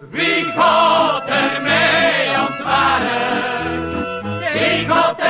Wie God er mij ontwaren, wie God